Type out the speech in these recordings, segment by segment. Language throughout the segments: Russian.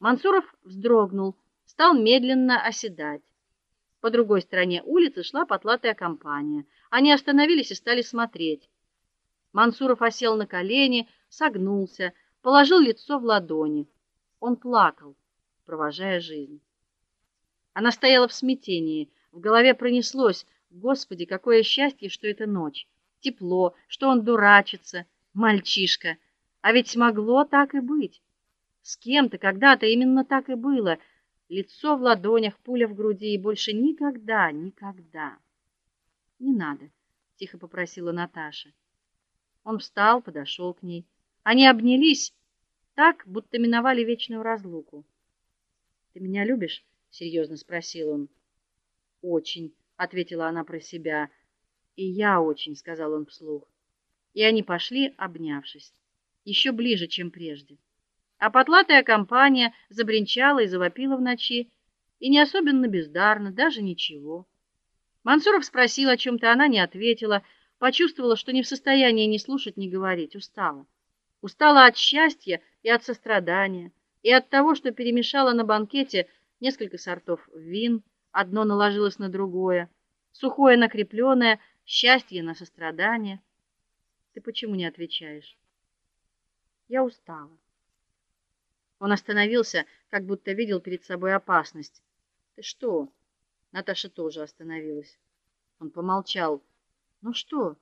Мансуров вздрогнул, стал медленно оседать. По другой стороне улицы шла потлатая компания. Они остановились и стали смотреть. Мансуров осел на колени, согнулся, положил лицо в ладони. Он плакал, провожая жизнь. Она стояла в смятении. В голове пронеслось: "Господи, какое счастье, что это ночь. Тепло, что он дурачится, мальчишка. А ведь могло так и быть. С кем-то когда-то именно так и было. Лицо в ладонях, пуля в груди и больше никогда, никогда. Не надо, тихо попросила Наташа. Он встал, подошел к ней. Они обнялись, так, будто миновали вечную разлуку. Ты меня любишь? серьезно спросил он. Очень, ответила она про себя. И я очень, сказал он вслух. И они пошли, обнявшись, еще ближе, чем прежде. А потлатая компания забринчала и завопила в ночи, и не особенно бездарно, даже ничего. Мансуров спросил о чем то она не ответила, почувствовала, что не в состоянии ни слушать, ни говорить, устала. Устала от счастья и от сострадания, и от того, что перемешала на банкете несколько сортов вин, одно наложилось на другое, сухое на крепленное, счастье на сострадание. Ты почему не отвечаешь? Я устала. Он остановился, как будто видел перед собой опасность. Ты что? Наташа тоже остановилась. Он помолчал. Ну что?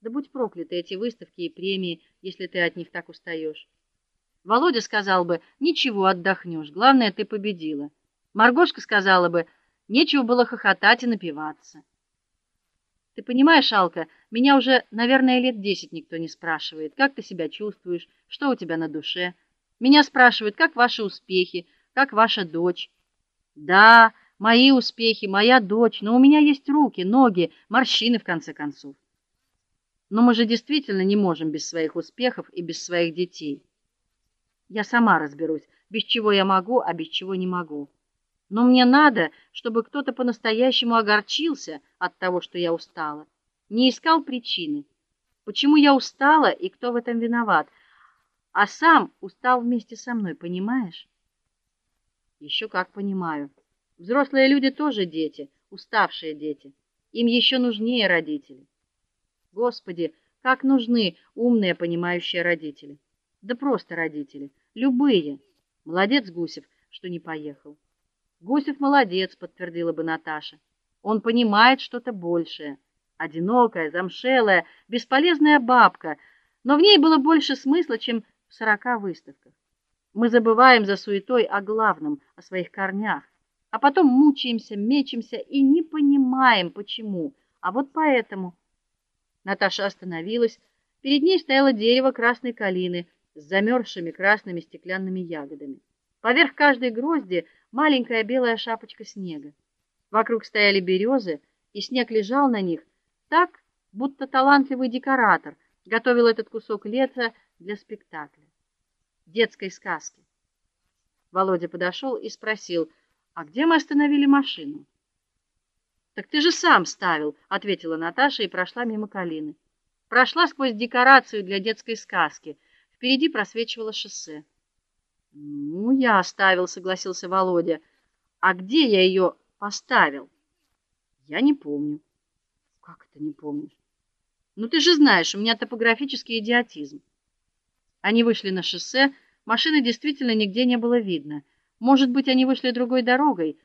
Да будь прокляты эти выставки и премии, если ты от них так устаешь. Володя сказал бы: "Ничего, отдохнешь. Главное, ты победила". Маргошка сказала бы: "Нечего было хохотать и напиваться". Ты понимаешь, Алка, меня уже, наверное, лет десять никто не спрашивает, как ты себя чувствуешь, что у тебя на душе. Меня спрашивают, как ваши успехи, как ваша дочь. Да, мои успехи, моя дочь, но у меня есть руки, ноги, морщины в конце концов. Но мы же действительно не можем без своих успехов и без своих детей. Я сама разберусь, без чего я могу, а без чего не могу. Но мне надо, чтобы кто-то по-настоящему огорчился от того, что я устала, не искал причины. Почему я устала и кто в этом виноват? А сам устал вместе со мной, понимаешь? Еще как понимаю. Взрослые люди тоже дети, уставшие дети. Им еще нужнее родители. Господи, как нужны умные, понимающие родители. Да просто родители, любые. Молодец Гусев, что не поехал. Гусев молодец, подтвердила бы Наташа. Он понимает что-то большее. Одинокая, замшелая, бесполезная бабка, но в ней было больше смысла, чем в сорока выставках. Мы забываем за суетой о главном, о своих корнях, а потом мучаемся, мечемся и не понимаем почему. А вот поэтому Наташа остановилась. Перед ней стояло дерево красной калины с замерзшими красными стеклянными ягодами. Поверх каждой грозди маленькая белая шапочка снега. Вокруг стояли березы, и снег лежал на них так, будто талантливый декоратор готовил этот кусок леса для спектакля, детской сказки. Володя подошел и спросил: "А где мы остановили машину?" "Так ты же сам ставил", ответила Наташа и прошла мимо Калины. Прошла сквозь декорацию для детской сказки. Впереди просвечивало шоссе. "Ну, я оставил", согласился Володя. "А где я ее поставил?" "Я не помню". "Как это не помнишь?" "Ну ты же знаешь, у меня топографический идиотизм". Они вышли на шоссе, машины действительно нигде не было видно. Может быть, они вышли другой дорогой,